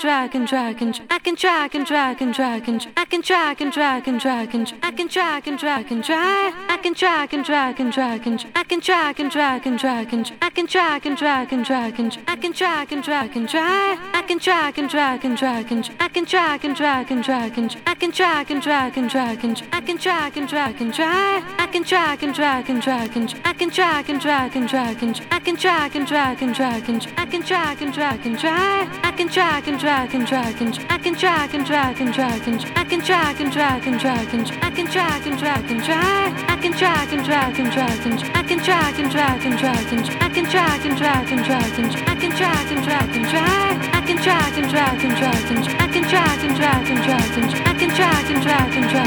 drag and drag and I can drag and drag and drag and I can drag and drag and drag and I can drag and drag and drag I can drag and drag and drag and I can drag and drag and drag and I can drag and drag and drag and I can drag and drag and drag I can drag and drag and drag and I can drag and drag and drag and I can drag and drag and drag and I can drag and drag and drag I can drag and drag and drag and I can drag and drag and drag and I can drag and drag and drag and I can drag and drag and drag I can drag and drag and drag and I can drag and drag and drag and I can drag and drag and drag and I can drag and drag and drag I can drag and drag and drag and I can drag and drag and drag and I can drag and drag and drag and I can drag and drag and drag I can drag and drag and drag and I can drag and drag and drag and I can drag and drag and drag